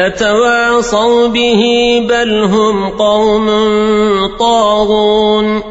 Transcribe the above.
أتواصوا به بل هم قوم طاغون